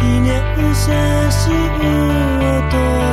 記念写真を撮る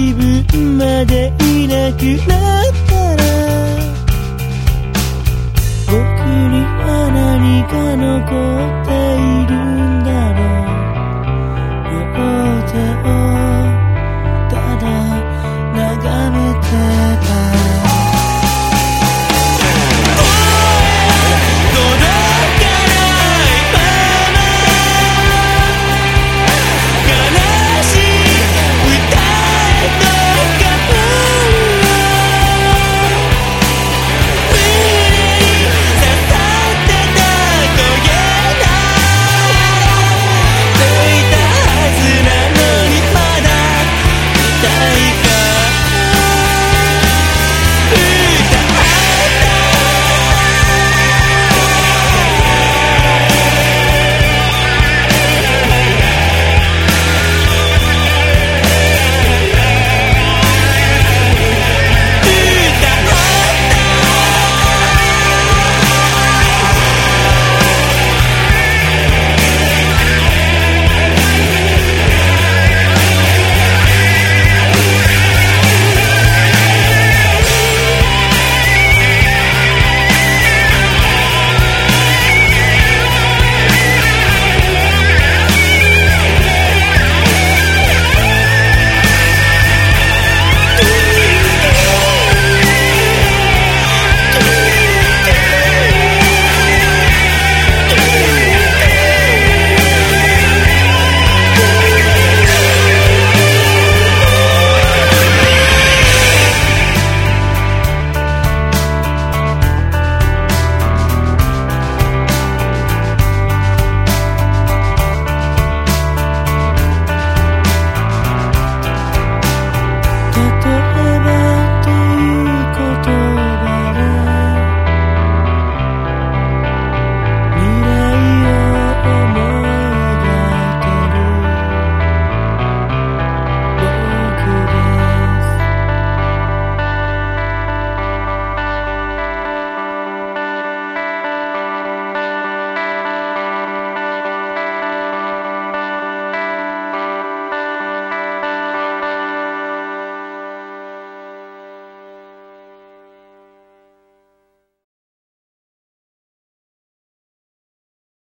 自分までいなくな